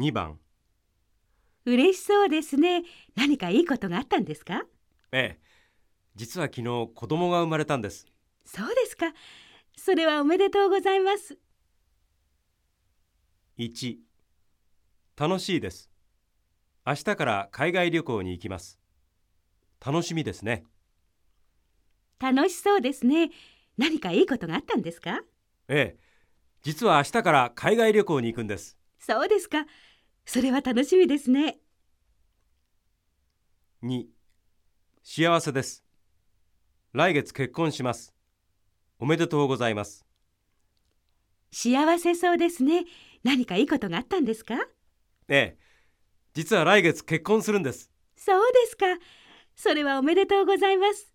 2番。嬉しそうですね。何かいいことがあったんですか？ええ。実は昨日子供が生まれたんです。そうですか。それはおめでとうございます。1楽しいです。明日から海外旅行に行きます。楽しみですね。楽しそうですね。何かいいことがあったんですか？ええ。実は明日から海外旅行に行くんです。そうですか。それは楽しみですね。2幸せです来月結婚しますおめでとうございます幸せそうですね。何かいいことがあったんですか？ええ実は来月結婚するんですそうですか。それはおめでとうございます。